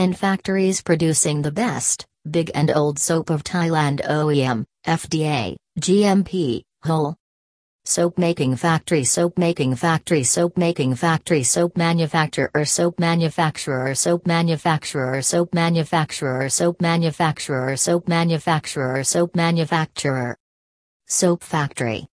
10 factories producing the best, big and old soap of Thailand OEM, FDA, GMP, Halal. Soap making factory, soap making factory, soap making factory, soap manufacturer, soap manufacturer, soap manufacturer, soap manufacturer, soap manufacturer, soap manufacturer, soap manufacturer. Soap factory.